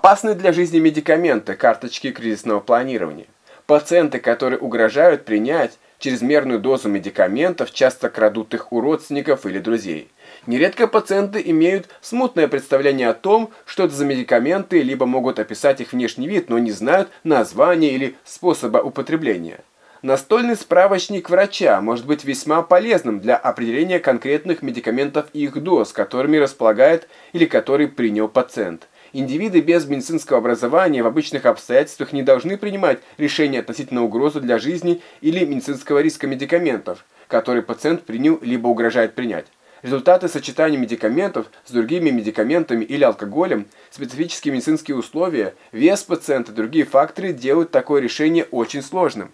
Опасны для жизни медикаменты, карточки кризисного планирования. Пациенты, которые угрожают принять чрезмерную дозу медикаментов, часто крадут их у родственников или друзей. Нередко пациенты имеют смутное представление о том, что это за медикаменты, либо могут описать их внешний вид, но не знают названия или способа употребления. Настольный справочник врача может быть весьма полезным для определения конкретных медикаментов и их доз, которыми располагает или который принял пациент. Индивиды без медицинского образования в обычных обстоятельствах не должны принимать решения относительно угрозы для жизни или медицинского риска медикаментов, которые пациент принял либо угрожает принять. Результаты сочетания медикаментов с другими медикаментами или алкоголем, специфические медицинские условия, вес пациента и другие факторы делают такое решение очень сложным.